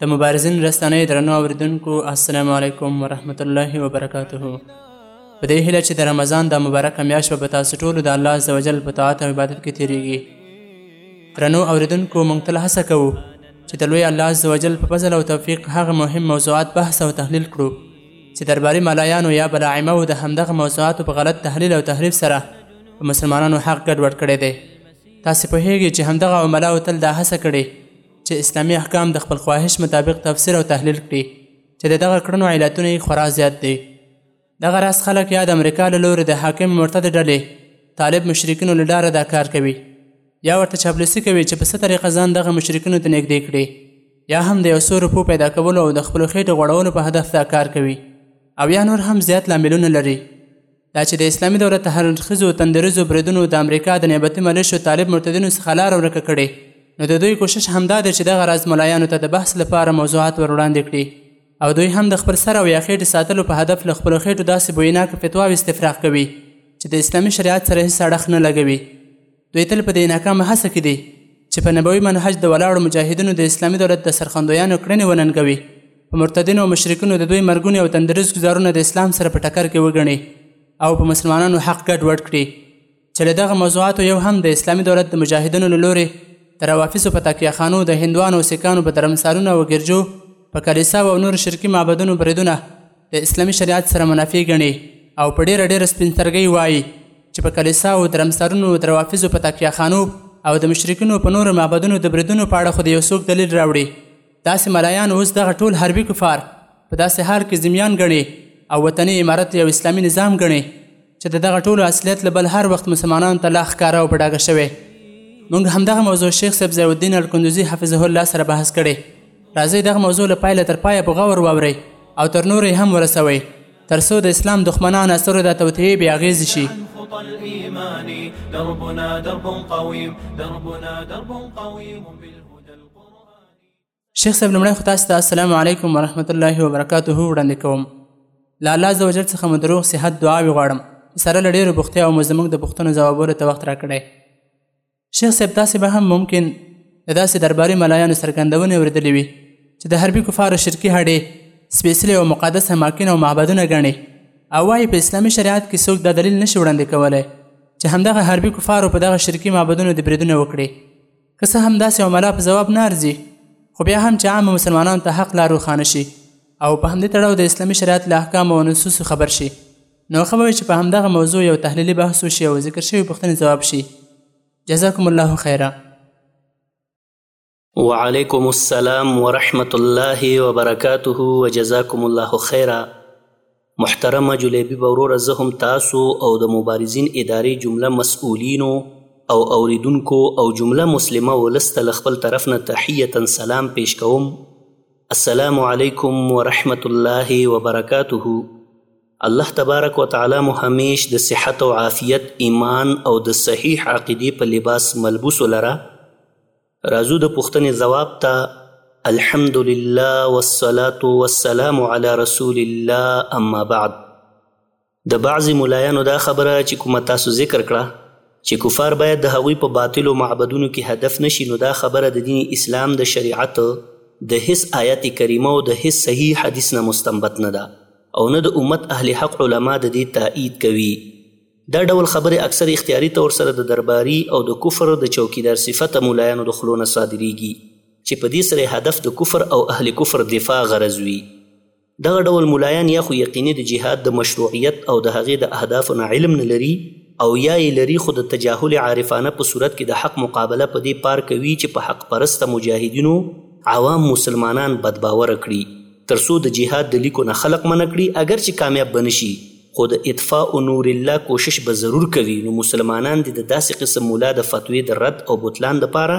د مبارزین رسنۍ درنو اوریدونکو السلام علیکم ورحمت الله وبرکاته په دې هیله چې د رمضان د مبارکه میاشت به تاسو ټولو د الله عزوجل په طاعت او عبادت کې تیریږي درنو اوریدونکو موږ تل هڅه کوو چې د لوی الله عزوجل په فضل او توفیق هغه مهم موضوعات بحث او تحلیل کړو چې درباري ملایانو یا بلاعمو د همدغه موضوعاتو په غلط تحلیل او تحریف سره په مسلمانانو حق ګډوډ کړی دی تاسې پوهېږئ چې همدغه عملاو تل دا هڅه کړې چې اسلامي احکام د خپل خواهش مطابق تفسیر او تحلیل کړي چې د دغه کړنو علتونه یې خورا زیات دی دغه راز خلک یا د امریکا له لورې د حاکم مرتد ډلې طالب مشرکینو له لارې دا کار کوي یا ورته چاپلوسي کوي چې په څه طریقه ځان دغه مشرکینو ته نږدې کړي یا هم د یو څو روپو پیدا کولو او د خپلو خېټې غوړولو په هدف دا کار کوي او یا نور هم زیات لاملونه لري دا چې د اسلامي دولت هر اړخیزو تندریزو بریدونو د امریکا د نیابتي ملیشو طالب مرتدینو څخه لاره ورکه کړې، نو د دوی کوشش همدا دی چې دغه راز ملایانو ته د بحث لپاره موضوعات ور وړاندې کړي او دوی هم د خپل سر او یا خېټې ساتلو په هدف له خپلو خېټو داسې بویناکه فتواوې استفراغ کوي چې د اسلامي شریعت سره هېڅ اړخ نه لګوي. دوی تل په دې ناکامه هڅه کې دي چې په نبوي منهج د ولاړو مجاهدینو د اسلامي دولت د سرخندویانو کړنې وننګوي په مرتدینو او مشرکینو د دوی مرګونې او تندریز ګزارونه د اسلام سره په ټکر کې وګڼي او په مسلمانانو حق ګډ وډ کړي چې له دغه موضوعاتو یو هم د اسلامي دولت د مجاهدینو له لورې د روافظو په تکیهخانو د هندوانو او سیکانو په درمسالونو او ګرجو په کلیساو او نورو شرکي معبدونو بریدونه له اسلامي شریعت سره منافع ګڼي او په ډېره ډېره سپینترګۍ وایي چې په کلیساو درمسارونو دروافظو په تکیاخانو او د مشرکینو په نورو معبدونو د بریدونو په اړه خو د یو څوک دلیل راوړي داسې ملایان اوس دغه ټول حربي کفار په داسې حال کې ذمیان ګڼي او وطني امارت یو اسلامي نظام ګڼي چې د دغه ټولو اصلیت له بل هر وخت مسلمانانو ته لا ښکاره او په ډاګه شوی موږ همدغه موضوع شیخ صاحب ضیاء الدین الکندوزي حفظه الله سره بحث کړې راځئ دغه موضوع له پایله تر پایه په غور واورئ او تر نورو یې هم ورسوئ تر څو د اسلام دښمنان اثر د توطیې بې اغېزې شي دربنا درب قويم دربنا درب قويم بالهدى شیخ صاحب لمړی خو تاسو ته السلام علیکم ورحمت الله وبرکاته وړاندې کوم له الله عز وجل څخه مو د روغ صحت دعاوې غواړم چې سره له ډېرو بوختیا او مو زموږ د پوښتنو ځوابولو ته وخت راکړی شیخ صاحب تاسې به هم ممکن د داسې درباري ملایانو څرګندونې اورېدلې وي چې د حربي کفارو شرکي هډې سپېڅلې او مقدس اماکن او معبدونه ګڼي او وایي په اسلامي شریعت کې څوک دا دلیل نشي وړاندې کولی چې همدغه حربي کفارو په دغه شرکي معبدونو د بریدونه وکړي که څه هم داسې عملا په ځواب نه ارزي خو بیا هم چې عامه مسلمانانو ته حق لار روښانه شي او په همدې تړاو د اسلامي شریعت له احکامو او نصوصو خبر شي نو ښه به وي چې په همدغه موضوع یو تحلیلي بحث وشي او ذکر شوي پوښتنې ځواب شي جزاکم الله خیره وعلیکم السلام ورحمت الله وبرکاته وجزاکم الله خیره محترمه جلیبی وروره زه هم تاسو او د مبارزین ادارې جمله مسؤلینو او اوریدونکو او جمله مسلمه ولس ته له خپل طرف نه تحیتا سلام پیش کوم السلام علیکم ورحمت الله وبرکاته الله تبارک وتعالی مو همیش د صحت او عافیت ایمان او د صحیح عقیدې په لباس ملبوس لره راځو د پوښتنې ځواب ته الحمد لله والصلاة والسلام علی رسول الله اما بعد د بعضی ملایانو دا خبره چې کومه تاسو ذکر کړه چې کفار باید د هغوی په باطلو معبدونو کې هدف نشي نو دا خبره د دین اسلام د شریعت د هیڅ آیت کریمه او د هیڅ صحیح حدیث نه مستنبط نه ده او نه د امت اهل حق علما د دې تایید کوي دا ډول خبرې اکثر اختیاري طور سره د درباري او د کفر د چوکیدار صفته مولایانو د خولو نه صادریږي چې په دې سره یې هدف د کفر او اهل کفر دفاع غرض وي. دغه ډول مولایان یا خو یقیني د جهاد د مشروعیت او د هغې د اهدافو نه علم نه لري او یا یې لري خو د تجاهل عارفانه په صورت کې د حق مقابله په دې پار کوي چې په حق پرسته مجاهدینو عوام مسلمانان بد باوره کړي تر څو د جهاد د لیکو نه خلق منع کړي اګر چې کامیاب به نه شي. خو د اطفاء نور الله کوشش به ضرور کوي نو مسلمانان دې د داسې قسم ملا د فتوی د رد او بطلان لپاره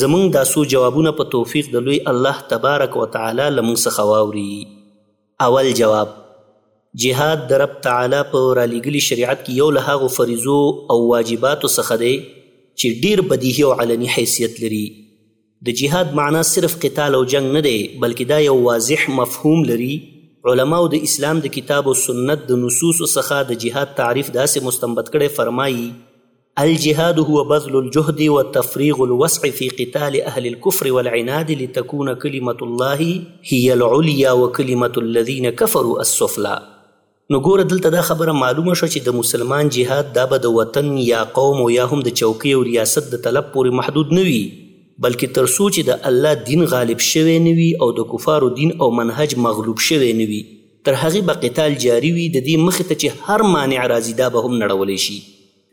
زمونږ دا څو جوابونه په توفیق د لوی الله تبارک و تعالی له مونږ څخه واوري اول جواب جهاد د رب تعالی په رالیږلي شریعت کې یو له هغو فریضو او واجباتو څخه دی چې ډیر بدیهي او علني حیثیت لري د جهاد معنا صرف قتال او جنګ نه دی بلکې دا یو واضح مفهوم لري علماو د اسلام د کتاب او سنت د نصوصو څخه د جهاد تعریف داسې مستنبط کړی فرمایي الجهاد هو بذل الجهد وتفريغ الوسع في قتال اهل الكفر والعناد لتكون كلمة الله هي العليا وكلمة الذين كفروا السفلى نو ګوره دلته دا خبره معلومه شوه چې د مسلمان جهاد دا به د وطن یا قوم او یا هم د چوکۍ او ریاست د طلب پورې محدود نه وي بلکې تر څو چې د الله دین غالب شوی نه وي او د کفارو دین او منهج مغلوب شوی نه وي تر هغې به قتال جاري وي د دې مخې ته چې هر مانع راځي دا به هم نړولی شي.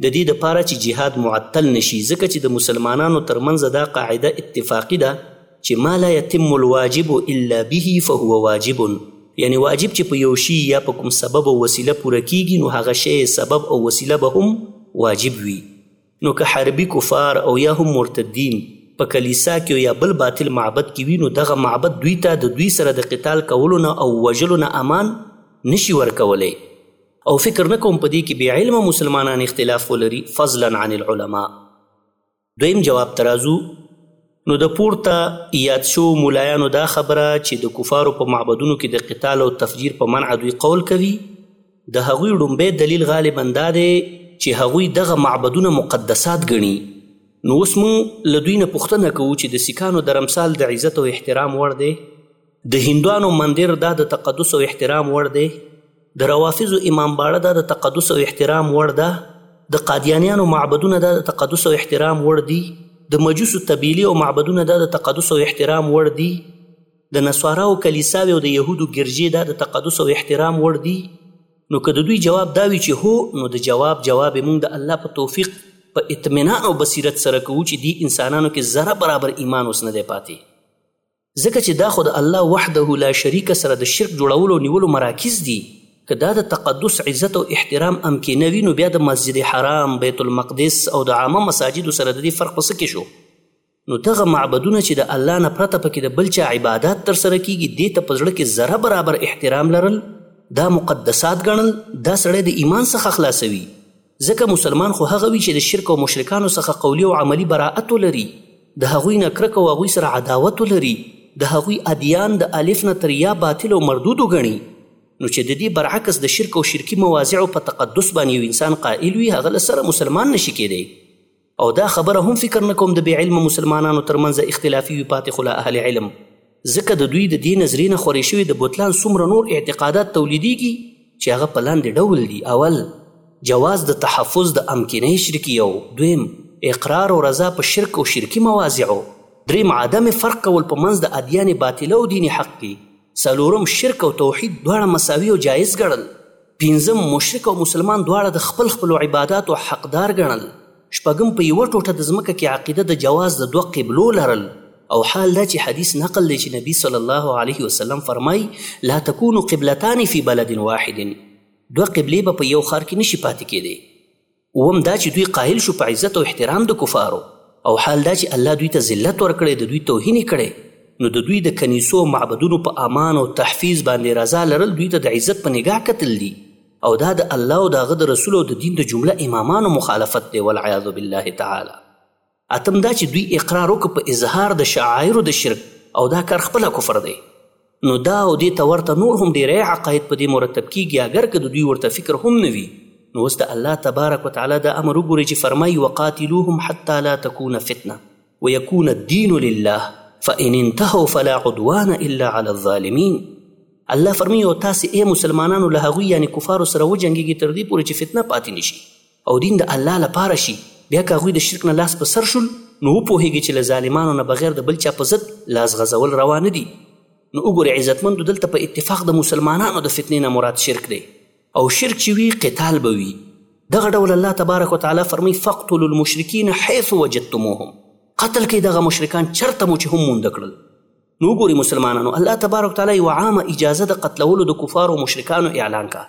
د دې لپاره چې جهاد معطل نه شي، ځکه چې د مسلمانانو تر منځ دا قاعده اتفاقي ده چې ما لا يتم الواجب الا به فهو واجب، يعنې واجب چې په يو شي يا په کوم سبب او وسيله پوره کېږي، نو هغه شی، سبب او وسيله به هم واجب وي. نو که حربي کفار او يا هم مرتدين په کليسا کې او يا بل باطل معبد کې وي، نو دغه معبد دوی ته د دوی سره د قتال کولو نه او وژلو نه امان نه شي ورکولی. او فکر نه کوم په دې کې بې علمه مسلمانان اختلاف ولري فضلا عن العلماء دویم جواب ترازو نو د پورته یاد شو مولایانو دا خبره چې د کفارو په معبدونو کې د قتال او تفجیر په منع دوی قول کوي د هغوی ړومبی دلیل غالبا دا دی چې هغوی دغه معبدونه مقدسات ګڼي نو اوس موږ له دوی نه پوښتنه کوو چې د سیکانو درمسال د عزت او احترام وړ دی د هندوانو مندر دا د تقدس او احترام وړ دی، د روافضو امام باړه دا د تقدس او احترام وړ ده، د قادیانیانو معبدونه دا د تقدس او احترام وړ دي، د مجوسو طبیلې او معبدونه دا د تقدس او احترام وړ دي، د نصاراو کلیساوې او د یهودو ګرجې دا د تقدس او احترام وړ دي، نو که د دوی جواب دا وي چې هو، نو د جواب جواب مونږ د الله په توفیق په اطمینان او بصیرت سره کوو چې دې انسانانو کې ذره برابر ایمان اوس نه دی پاتې. ځکه چې دا خو د الله وحده لا شریک سره د شرک جوړولو او نیولو مراکز دي که دا د تقدس عزت او احترام امکینه وي نو بیا د مسجد حرام بیت المقدس او د عامه مساجدو سره د دې فرق په څه کې شو نو دغه معبدونه چې د الله نه پرته پکې د بل چا عبادات ترسره کیږي دې ته په زړه کې ذره برابر احترام لرل دا مقدسات ګڼل دا سړی د ایمان څخه خلاصوي ځکه مسلمان خو هغه وي چې د شرک او مشرکانو څخه قولي او عملي براءت ولري، د هغوی نه کرکه او هغوی سره عداوت ولري، د هغوی ادیان د الف نه تر یا باطل او مردود وګڼي، نو چې ددې برعکس د شرک او شرکي مواضعو په تقدس باندې یو انسان قائل وي هغه له سره مسلمان نشي کیدای. او دا خبره هم فکر نه کوم د بې علمه مسلمانانو تر منځ اختلافي وي پاتې خو له اهل علم ځکه د دوی د دې نظریې نه خورې شوي د بطلان څومره نور اعتقادات تولیدیږي چې هغه په لاندې ډول دي اول جواز د تحفظ د امکنه شرکی یو دویم اقرار او رضا په شرک او شرکی مواضعو دریم عدم فرق کول په منځ د ادیان باطله او دین حق کې څلورم، شرک او توحید دواړه مساوي او جایز ګڼل. پنځم، مشرک او مسلمان دواړه د خپل خپلو عباداتو حقدار ګڼل. شپږم، په یوه ټوټه د ځمکه کې عقیده د جواز د دوه قبلو لرل. او حال دا چې حدیث نقل دی چې نبي صلی الله علیه وسلم فرمایي، لا تکون قبلتان فی بلد واحد، دوه قبلې به په یو ښار کې نه شي پاتې کېدی. اووم دا چې دوی قایل شو په عزت او احترام د کفارو او حال دا چې الله دوی ته ذلت ورکړی د دوی توهین یې کړی نو د دوی د کنیسو او معبدونو په امان او تحفیظ باندې رضا لرل دوی ته د عزت په نګاه کتل دي او دا د الله او د هغه د رسول او د دین د جمله امامانو مخالفت دی والعیاذ بالله تعالی اتم دا چې دوی اقرار وکړ په اظهار د شعائرو د شرک او دا کار خپله کفر دی نو دا او دې ته ورته نور هم ډیری عقاید په دې مرتب کیږي اګر که د دوی ورته فکر هم نه وي نو اوس د الله تبارک وتعالی دا امر وګورئ چې فرمایي وقاتلوهم حتی لا تکون فتنه ويكون الدين لله فإن انتهوا فلا عدوان إلا على الظالمين الله فرمي او تاسو اے مسلمانانو له هغوی یعنی کفارو سره وجنګیږي تر دې پورې چې فتنه پاتې نشي او دین د الله لپاره شي، بیا که هغوی د شرک نه لاس په سر شول، نو وپوهېږئ چې له ظالمانو نه بغیر د بل چا په ضد لاس غځول روا نه دي. نو وګورئ عزتمندو دلته په اتفاق د مسلمانانو د فتنې نه مراد شرک دی، او شرک چې وي قتال به وي. دغه ډول الله تبارک و تعالی فرمایي، فاقتلوا المشرکین حیث وجدتموهم، قتل کړئ دغه مشرکان چرته مو چې هم مونده کړل. نو وګورئ مسلمانانو الله تبارک و تعالی یوه عامه اجازه د قتلولو د کفارو او مشرکانو اعلان کړه،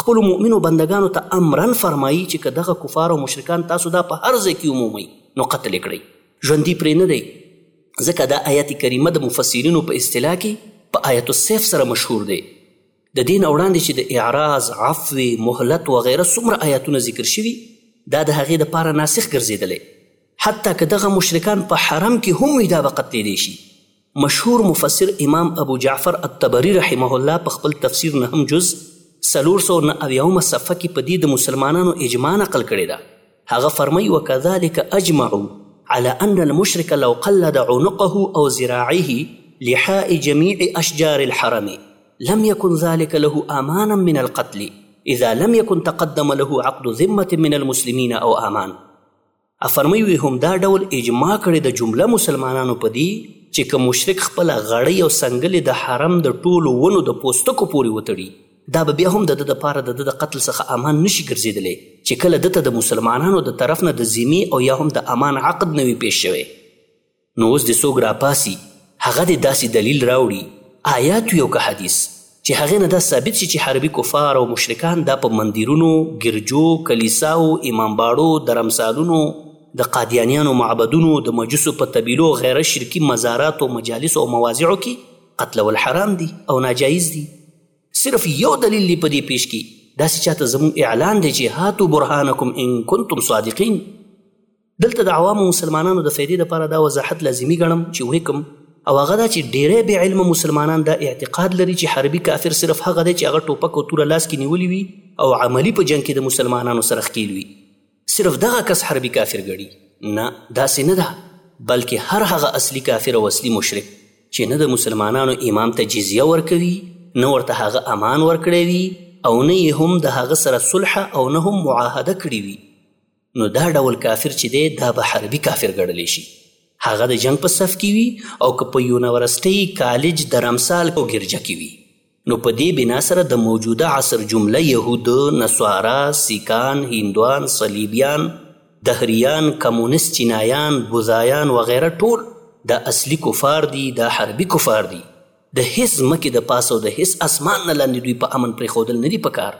خپلو مؤمنو بندګانو ته امراً فرمايي چې که دغه کفار او مشرکان تاسو دا په هر ځای کې ومومئ نو قتل کړئ ژوندي پرې نه دی ځکه دا آیت کریمه د مفسرینو په اصطلاح کې په آیت السیف سره مشهور دی د دین وړاندې چې د اعراض عفو مهلت وغیره څومره آیاتونه ذکر شوي دا د هغې دپاره ناسخ ګرځېدلی حتی که دغه مشرکان په حرم کې هم وي دا به قتلېدی شي مشهور مفسر امام ابو جعفر الطبري رحمه الله په خپل تفسیر نهم جز څلور سوه او نهه اویاومه صفحه کې په دې د مسلمانانو اجماع نقل کړې ده. هغه فرمایي، وکذلک اجمعو علی ان المشرک لو قلد عنقه او ذراعه لحاء جمیع اشجار الحرم لم یکن ذلک له امانا من القتل اذا لم یکن تقدم له عقد ذمة من المسلمین او امان. افرمي وي هم دا ډول اجماع کړې د جمله مسلمانانو په دي چې که مشرک خپله غړۍ او سنګلې د حرم د ټولو ونو د پوستکو پورې وتړي دا به بیا هم د ده دپاره د ده د قتل څخه امان نه شي ګرځېدلی چې کله ده ته د مسلمانانو د طرف نه د ذمې او یا هم د امان عقد نه وي پېښ شوی نو اوس دې څوک راپاڅي هغه دې داسې دليل راوړي آيات وي او که حديث چې هغې نه دا ثابت شي چې عربي کفار او مشرکان دا په منديرونو، ګرجو، کليساو، امام باړو، درمسالونو، د قاديانيانو معبدونو، د مجوسو په طبيلو او غيره شرکي مزاراتو، مجالسو او مواضعو کې قتلول حرام دي او ناجايز دي. صرف يو دليل دې په دې پېش کړي. داسې چاته زموږ اعلان دی چې هاتو برهانکم ان کنتم صادقين. دلته د عوامو مسلمانانو د فایدې لپاره دا وضاحت لازمي ګڼم چې وکم او هغه دا چې ډیری بې علمه مسلمانان دا اعتقاد لري چې حربي کافر صرف هغه دی چې هغه ټوپک او توره لاس کې نیولي وي او عملی په جنګ کې د مسلمانانو سره ښکیل وي صرف دغه کس حربي کافر ګڼي نه داسې نه ده بلکې هر هغه اصلي کافر او اصلي مشرک چې نه د مسلمانانو امام ته جزیه ورکوي نه ورته هغه امان ورکړی وي او نه یې هم د هغه سره صلح او نه هم معاهده کړې وي نو دا ډول کافر چې دی دا به حربي کافر ګڼلی شي هغه د جنگ په صف کې وي او که په یونیورسټۍ کالج درمسال او ګرجه کې وي نو په دې بنا سره د موجوده عصر جمله یهود، نصارا، سیکان، هندوان، صلیبیان، دهریان، کمونست چینایان، بوذایان وغیره ټول دا اصلي کفار دي، دا حربي کفار دي. د هیڅ ځمکې د پاسه او د هیڅ اسمان نه لاندې دوی په امن پرېښودل نه دي پکار.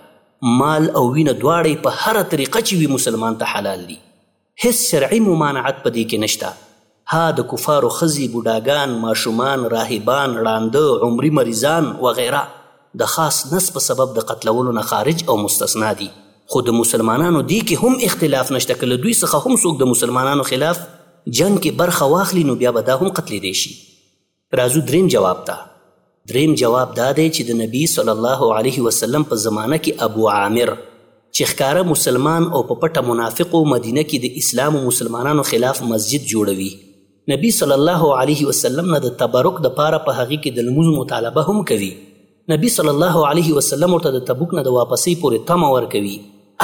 مال او وینه دواړه یې په هره طریقه چې وي مسلمان ته حلال دي. هیڅ شرعي ممانعت په دې کې نشته. ها د کفارو ښځې، بوډاګان، ماشومان، راهبان، ړانده، عمري مریضان وغیره د خاص نص په سبب د قتلولو نه خارج او مستثنی دي. خو د مسلمانانو دې کې هم اختلاف نشته که له دوی څخه هم څوک د مسلمانانو خلاف جنګ کې برخه واخلي نو بیا به دا هم قتلېدای شي. راځو دریم جواب ته. دریم جواب دا دی چې د نبی صلی الله علیه وسلم په زمانه کې ابو عامر چې ښکاره مسلمان او په پټه منافق و مدینه کې د اسلام او مسلمانانو خلاف مسجد جوړوي نبی صلی الله علیه وسلم نه د تبرک دپاره په هغې کې د لمونځ مطالبه هم کوي نبی صلی الله علیه وسلم ورته د تبوک نه د واپسۍ پورې تمه ورکوي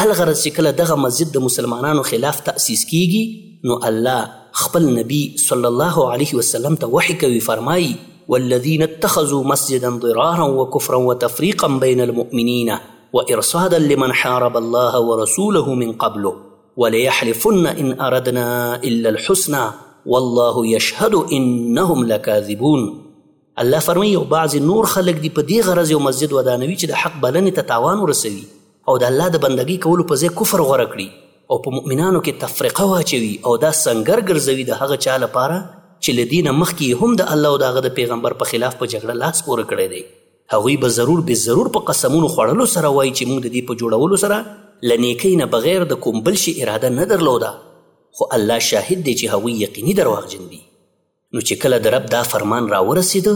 الغرض چې کله دغه مسجد د مسلمانانو خلاف تأسیس کیږي نو الله خپل نبی صلی الله علیه وسلم ته وحی کوي فرمایي والذین اتخذوا مسجدا ضرارا وكفرا وتفريقا بين المؤمنين وإرصادا لمن حارب الله ورسوله من قبله وليحلفن إن أردنا إلا الحسنى والله يشهد إنهم لكاذبون الله فرمایي او بعضې نور خلک دي په دې غرض یو مسجد ودانوي چې د حق بلنې ته تاوان ورسوي او د الله د بندګۍ کولو په ځای کفر غوره کړي او په مؤمنانو کې تفرقه واچوي او دا سنګر ګرځوي د هغه چا لپاره چې له دې نه مخکې هم د الله او د هغه د پیغمبر په خلاف په جګړه لاس پورې کړی دی هغوی به ضرور به ضرور په قسمونو خوړلو سره وایي چې موږ د دې په جوړولو سره له نیکۍ نه بغیر د کوم بل شي اراده نه درلوده خو الله شاهد دی چې هغوی یقیني درواغجن دي نو چې کله د رب دا فرمان راورسېده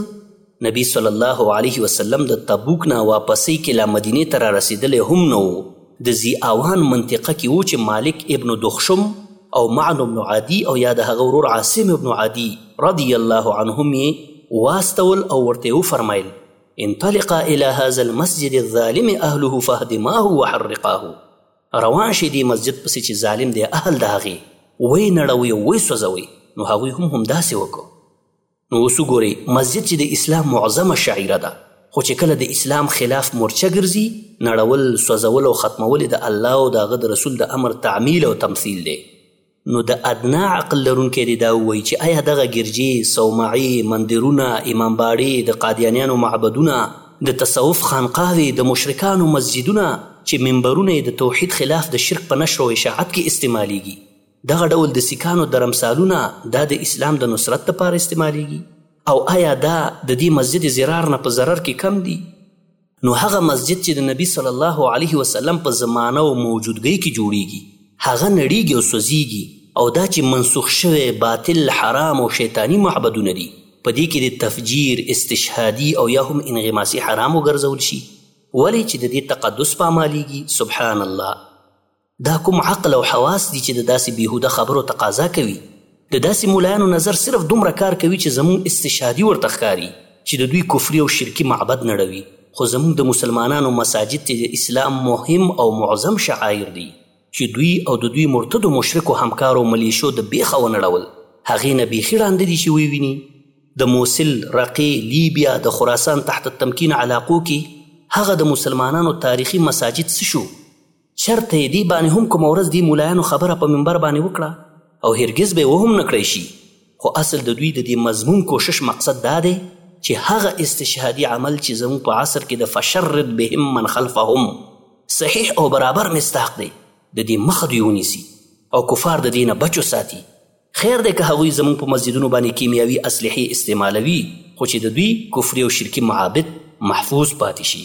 نبی صلی الله علیه وسلم د تبوک نه واپسۍ کې لا مدینې ته رارسېدلی هم نه و د زی اوان منطقه کې وو چې مالک ابن دخشم او معن ابن عادي او یا د هغه ورور عاصم ابن عادي رضی الله عنهم یې واستول او ورته یې وفرمایل انطلقا الى هذا المسجد الظالم اهله فهدماه وحرقاه روان شي دې مسجد پسې چې ظالم دی اهل د هغې وی نړوي او وی سوځوي نو هغوی هم همداسې وکړو نو اوس وګورئ مسجد چې د اسلام معظمه شاعره ده خو چې کله د اسلام خلاف مورچه ګرځي نړول سوځول او ختمول د الله او د هغه د رسول د امر تعمیل او تمثیل دی نو د ادنی عقل لرونکی دې دا ووایی چې ایا دغه ګرجې، صومعې، مندرونه، امام باړې، د قادیانیانو معبدونه، د تصوف خانقاوې، د مشرکانو مسجدونه چې منبرونه یې د توحید خلاف د شرک په نشر او اشاعت کې استعمالیږي، دغه ډول د سیکانو درمسالونه دا د اسلام د نصرت لپاره استعمالیږي؟ او ایا دا د دې مسجد ضرار نه په ضرر کې کم دي؟ نو هغه مسجد چې د نبي صلی الله علیه وسلم په زمانه او موجودګۍ کې جوړیږي هغه نړیږي او سوځیږي او دا چې منسوخ شوی باطل حرام او شیطانی معبدونه دي په دې کې د تفجیر استشهادي او یا هم انغماسي حرام وګرځول شي ولې چې د دې تقدس پامالیږي سبحان الله دا کوم عقل او حواس دي چې د داسې بیهوده خبرو تقاضا کوي؟ د داسې ملایانو نظر صرف دومره کار کوي چې زموږ استشهادي ورته ښکاري چې د دوی کفري او شرکي معبد نړوي خو زموږ د مسلمانانو مساجد چې د اسلام مهم او معظم شعایر دي چې دوی او د دوی مرتدو مشرکو همکارو ملیشو د بیخه ونړول هغې نه بیخي ړانده دي چې ویې ویني د موصل، رقې، لیبیا، د خراسان تحت التمکین علاقو کې هغه د مسلمانانو تاریخي مساجد څه شو؟ چرته یې دې باندې هم کومه ورځ دې مولایانو خبره په منبر باندې وکړه او هرګز به یې وهم نه کړی شي خو اصل د دوی د دې مضمون کوشش مقصد دا دی چې هغه استشهادي عمل چې زموږ په عصر کې د فشرد بهم من خلفهم صحیح او برابر مستاق دی د دې مخه دوی ونیسي او کفار د دې نه بچ وساتي خیر دی که هغوی زموږ په مسجدونو باندې کیمیاوي اسلحې استعمالوي خو چې د دوی کفري او شرکي معابد محفوظ پاتې شي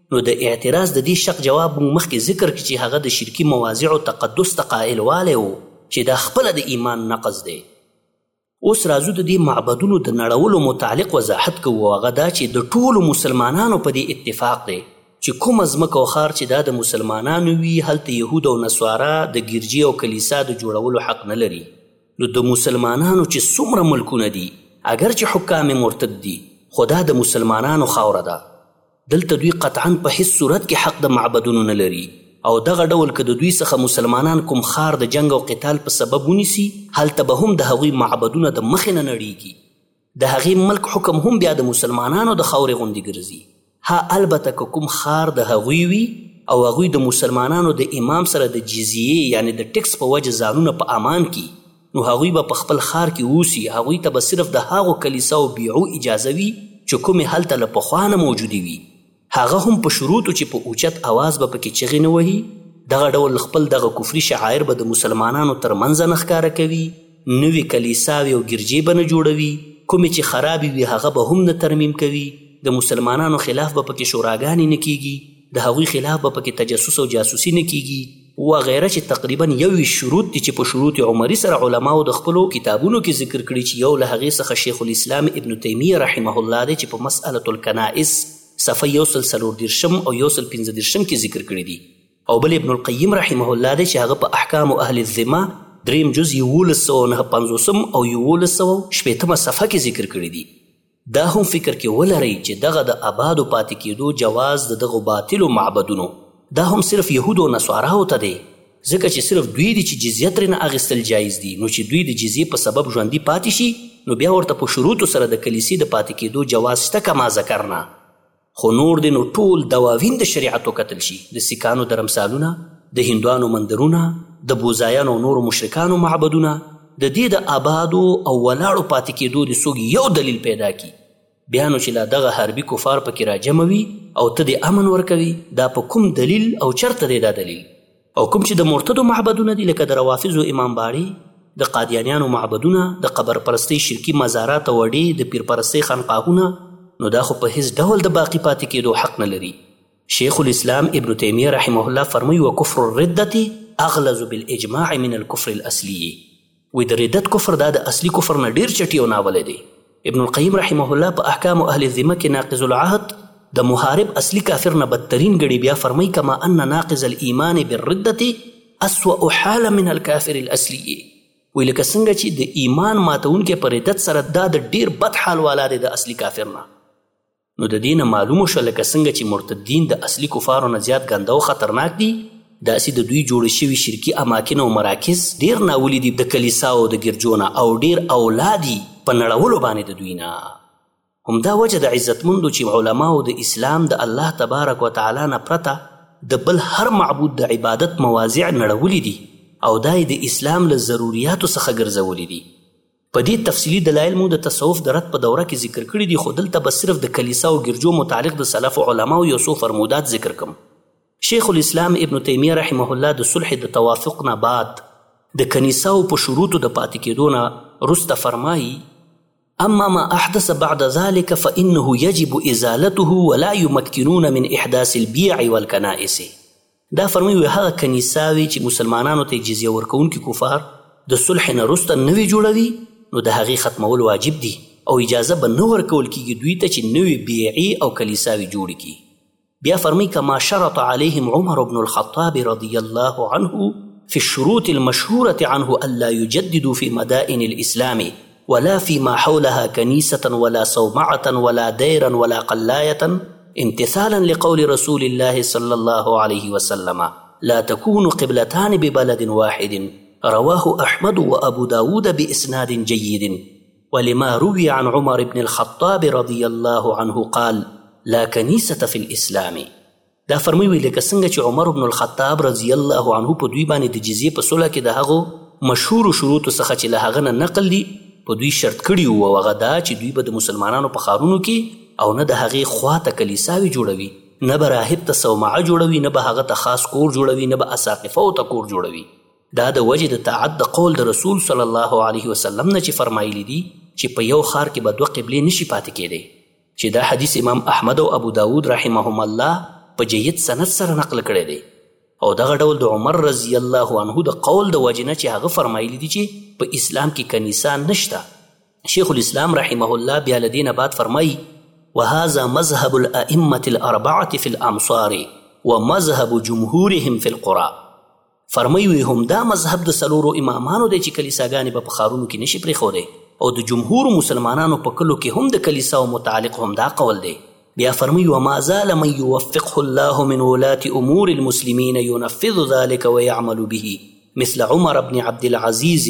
نو د اعتراض د دې شق جواب موږ مخکې ذکر کړ چې هغه د شرکي مواضعو تقدس ته قائل والی ؤ چې دا خپله د ایمان نقض دی. اوس راځو د دې معبدونو د نړولو متعلق وضاحت کوو او هغه دا چې د ټولو مسلمانانو په دې اتفاق دی چې کومه ځمکه او ښار چې دا د مسلمانانو وي هلته یهود او نصارا د ګرجې او کلیسا د جوړولو حق نه لري نو د مسلمانانو چې څومره ملکونه دي اګر چې حکام مرتد دي خو دا د مسلمانانو خاوره ده. دلته دوی قطعاً په هیڅ صورت کې حق د معبدونو نه لري او دغه ډول که د دوی څخه مسلمانان کوم ښار د جنګ او قتال په سبب ونیسي هلته به هم د هغوی معبدونه د مخې نه نړیږي د هغې ملک حکم هم بیا د مسلمانانو د خاورې غوندې ګرځي ها البته که کوم ښار د هغوی وي او هغوی د مسلمانانو د امام سره د جزیې یعنې د ټکس په وجه ځانونه په امان کړي نو هغوی به په خپل ښار کې اوسي، هغوی ته به صرف د هغو کلیساو بیعو اجازه وي چې کومې هلته له پخوا نه موجودې وي، هغه هم په شروطو چې په اوچت اواز به پکې چغې نه وهي، دغه ډول خپل دغه کفري شعایر به د مسلمانانو تر منځه نه ښکاره کوي، نوې کلیساوې او ګرجې به نه جوړوي، کومې چې خرابې وي هغه به هم نه ترمیم کوي، د مسلمانانو خلاف به پکې شوراګانې نه کیږي، د هغوی خلاف به پکې تجسس او جاسوسي نه کیږي، وغیره چې تقریبا یوویشت شروط دي چې په شروط عمري سره علماو د خپلو کتابونو کې ذکر کړي چې یو له هغې څخه شیخ الاسلام ابن تیمیه رحمه الله دی چې په مسأله الکنائس صفحه یو سل څلور دېرشم او یو سل پنځه دېرشم کې ذکر کړي دي او بل ابن القیم رحمه الله دی چې هغه په احکام اهل الذمه دریم جز یولس سوه او نهه پنځوسم او یولس سوه او شپېتمه صفحه کې ذکر کړي دي دا هم فکر کې ولرئ چې دغه د ابادو پاتې کېدو جواز د دغو باطلو معبدونو دا هم صرف یهودو او نصاراو ته دی ځکه چې صرف دوی دي چې جزیه ترنه اغستل جایز دي نو چې دوی د جزیې په سبب ژوندي پاتې شي نو بیا ورته په شروطو سره د کلیسې د پاتې کېدو جواز شته کما ذکرنا خو نور دې نو ټول دواوین د شریعت وکتل شي د سیکانو درمسالونه د هندوانو مندرونه د بوزایانو او نورو مشرکانو معبدونه د دې د آبادو او ولاړو پاتې کېدو د څوک یو دلیل پیدا کی بیا نو چې لا دغه حربي کفار پکې راجمع وي او ته د امن ورکوي دا په کوم دلیل او چرته دی دا دلیل او کوم چې د مرتدو معبدونه دي لکه د روافضو امام باړې د قادیانیانو معبدونه د قبر پرستۍ شرکي مزارات او اډې د پیرپرستۍ خانقاهونه نو دا خو په هیڅ ډول د باقی پاتې کېدو حق نه لري شیخ الاسلام ابن تیمیه رحمه الله فرموي وکفر الردة اغلظ بالاجماع من الكفر الاصلي وی د ردت کفر دا د اصلی کفر نه ډیر چټی او ناولی دی ابن القیم رحمه الله په احکام اهل الذمه کې ناقض العهد د محارب اصلی کافر نه بدترین ګړي بیا فرمای کما ان ناقض الايمان بالرده اسوأ حالا من الكافر الاصلي وی لکه څنګه چې د ایمان ماتونکې په ردت سره دا د ډیر بد حال والا دی د اصلي کافر نه نو د دې نه معلومه شوه لکه څنګه چې مرتدین د اصلي کفارو نه زیات ګنده او خطرناک دي داسې د دوی جوړ شوي شرکي اماکن او مراکز ډیر ناولي دي د کلیساو او د ګرجو نه او ډیر اولا دي په نړولو باندې د دوی نه همدا وجه د عزتمندو چې علماو د اسلام د الله تبارک وتعالی نه پرته د بل هر معبود د عبادت مواضع نړولي دي او دا د اسلام له ضروریاتو څخه ګرځولي دي په دې تفصیلي دلایل موږ د تصوف د رد په دوره کې ذکر کړي دي، خو دلته به صرف د کلیسا او ګرجو متعلق د سلفو علماوو یو څو فرمودات ذکر کړم. شیخ الاسلام ابن تیمیه رحمه الله د صلح د توافق نه بعد د کنیساو په شروطو د پاتې کېدو نه وروسته فرمایي اما ما احدث بعد ذلك فانه يجب ازالته ولا يمكنون من احداث البيع والكنائس دا فرمي وي هغه کنيساوي چي مسلمانانو ته جزيه ورکوونکي کفار د صلح نه روسته نوي جوړوي نو د هغي ختمول واجب دي او اجازه به نه ورکول کيږي دوی ته چي نوي بيعي او کليساوي جوړي کړي بيا فرمي کما شرط عليهم عمر بن الخطاب رضي الله عنه في الشروط المشهورة عنه الا يجددوا في مدائن الاسلام ولا فيما حولها كنيسة ولا صومعة ولا ديرا ولا قلاية امتثالا لقول رسول الله صلى الله عليه وسلم لا تكون قبلتان ببلد واحد رواه أحمد وأبو داود بإسناد جيد ولما روي عن عمر بن الخطاب رضي الله عنه قال لا كنيسة في الإسلام دا فرموي لکه څنګه چې عمر بن الخطاب رضی الله عنه په دوی باندې د جزیې په سوله کې د هغو مشهورو شروطو څخه چې له هغه نه نقل دي په دوی شرط کړي وو هغه دا چې دوی به د مسلمانانو په ښارونو کې او نه د هغې خوا ته کلیساوې جوړوي نه به راهب ته صومعه جوړوي نه به هغه ته خاص کور جوړوي نه به اساقفه ته کور جوړوي دا د وجې د طاعت د قول د رسول صلی الله علیه وسلم نه چې فرمایلی دي چې په یو ښار کې به دوه قبلې نشي پاتې کېدی چې دا حدیث امام احمد او ابو داود رحمهم الله په جید سند سره نقل کړی دی او دغه ډول د عمر رضی الله عنه د قول د وجې نه چې هغه فرمایلی دي چې په اسلام کې کنیسه نشته شیخ الاسلام رحمه الله بیا له دې نه بعد فرمایي وهذا مذهب الأئمة الأربعة في الأمصار ومذهب جمهورهم في القرى فرموي هم دا مذهب د څلورو امامانو دی چې کلیساګانې به په ښارونو کې نشي پرېښودی او د جمهور مسلمانانو په کلو کې هم د کلیساو متعلق هم دا قول دی بیا فرموي وما زال من يوفقه الله من ولات امور المسلمين ينفذ ذلك ويعمل به مثل عمر بن عبد العزيز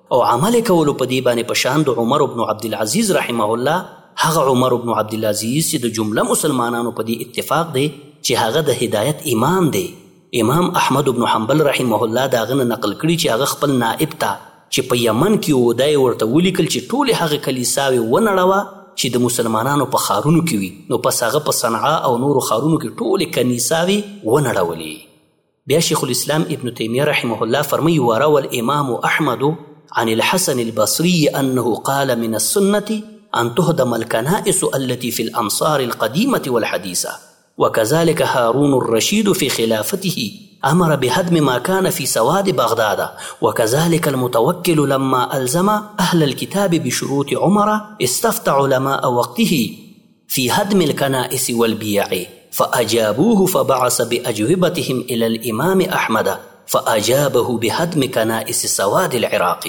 او عمل کولو په دې باندې په شان د عمر بن عبدالعزیز رحمه الله هغه عمر بن عبدالعزیز چې د جمله مسلمانانو په دې اتفاق دی چې هغه د هدایت امام دی امام احمد بن حنبل رحمه الله د هغه نه نقل کړي چې هغه خپل نائب ته چې په یمن کې و دا یې ورته ولیکل چې ټولې هغه کلیساوې ونړوه چې د مسلمانانو په ښارونو کې وي نو پس هغه په صنعا او نورو ښارونو کې ټولې کنیساوې ونړولې بيا شيخ الإسلام ابن تيمية رحمه الله فرمي وروى الإمام أحمد عن الحسن البصري أنه قال من السنة أن تهدم الكنائس التي في الأمصار القديمة والحديثة وكذلك هارون الرشيد في خلافته أمر بهدم ما كان في سواد بغداد وكذلك المتوكل لما ألزم أهل الكتاب بشروط عمر استفتى علماء وقته فی هدم الکنائس والبیع فاجابوه فبعث باجوبتهم الی الامام احمد فاجابه بهدم کنائس سواد العراق.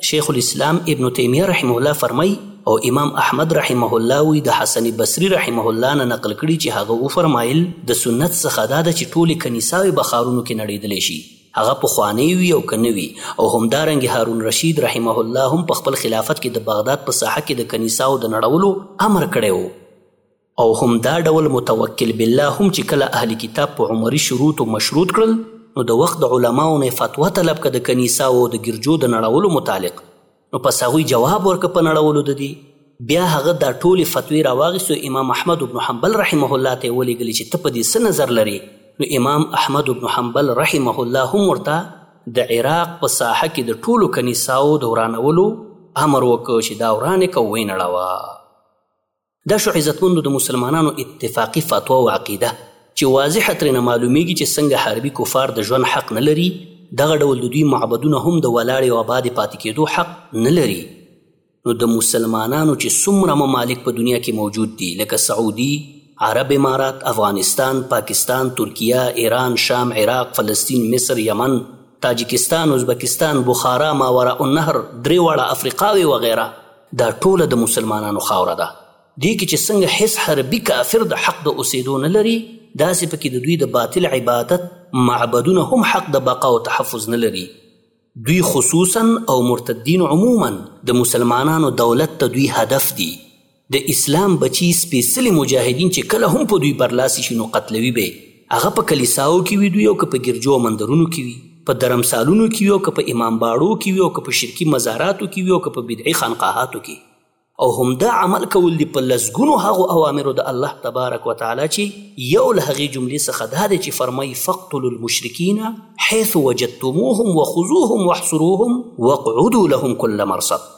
شیخ الاسلام ابن تیمیه رحمه الله فرمائی او امام احمد رحمه الله وی د حسن بصری رحمه الله نه نقل کړی چی هغه وفرمایل د سنت څخه دا ده چی ټولی کنیساوی به ښارونو کی نړیدلی شی هغه پخوانی وي او که نوی او همدارنګه هارون رشید رحمه الله هم په خپل خلافت کې د بغداد په ساحه کې د کنیساو د نړولو امر کړی و او همدا ډول متوکل بالله هم چې کله اهل کتاب په عمري شروطو مشروط کړل نو د وخت د علماو نه یې فتوا طلب کړه د کنیساو او د ګرجو د نړولو متعلق نو پس هغوی جواب ورکه په نړولو د دې بیا هغه دا ټولې فتوې راواغیستو امام احمد ابن حنبل رحمه الله ته یې ولیږلې چې ته په دې څه نظر لرې نو امام احمد ابن حنبل رحمه الله هم ورته د عراق په ساحه کې د ټولو کنیساو د ورانولو امر وکړ چې دا ورانې که وینړوه دا شو عزتمندو د مسلمانانو اتفاقي فتوا او عقیده چې واضحه ترېنه معلومیږي چې څنګه حربي کفار د ژوند حق نه لري دغه ډول د دوی معبدونه هم د ولاړې او آبادې پاتې کېدو حق نه لري نو د مسلمانانو چې څومره ممالک په دنیا کې موجود دي لکه سعودي عرب امارات افغانستان پاکستان ترکیه ایران شام عراق فلسطین مصر یمن تاجکستان ازبکستان بخارا ماوراء النهر درې واړه افریقاوې وغیره دا ټوله د مسلمانانو خاوره ده، دې کې چې څنګه هېڅ حربي کافر د حق د اوسېدو نه لري، داسې په کې د دوی د باطل عبادت معبدونه هم حق د بقا او تحفظ نه لري. دوی خصوصاً او مرتدین عموماً د مسلمانانو دولت ته دوی هدف دي. د اسلام بچي سپېڅلي مجاهدین چې کله هم په دوی برلاسي شي نو قتلوي به یې. هغه په کلیساو کې وي دوی او که په ګرجو او مندرونو کې وي په درمسالونو کې وي او که په امام باړو کې وي او که په شرکي مزاراتو کې وي او که په بدعي خانقاهاتو کې او همدا عمل کول دي په لسګونو هغو اوامرو د الله تبارک وتعالی چې یو له هغې جملې څخه دا دی چې فرمایي فقتلوا المشرکین حیث وجدتموهم وخذوهم واحصروهم واقعدوا لهم کل مرصد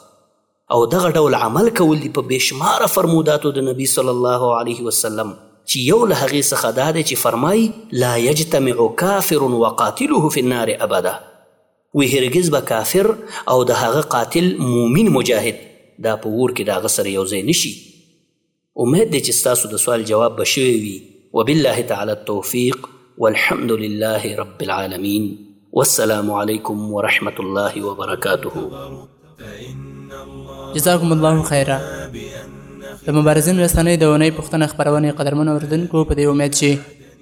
او دغه ډول عمل کول دي په بېشماره فرموداتو د نبي صلی الله علیه وسلم چې یو له هغې څخه دا دی چې فرمایي لا یجتمع کافر وقاتله فی النار ابدا وی هرګز به کافر او د هغه قاتل مومین مجاهد دا په اور کې د هغه سره یو ځای نشي امید دی چې ستاسو د سوال جواب به شوی وي وبالله تعالی التوفیق والحمد لله رب العالمین والسلام علیکم ورحمة الله وبرکاته جزاکم الله خیرا د مبارزین رسنۍ د اونۍ پښتنه خپرونې قدرمن اوریدونکو په دې امید چې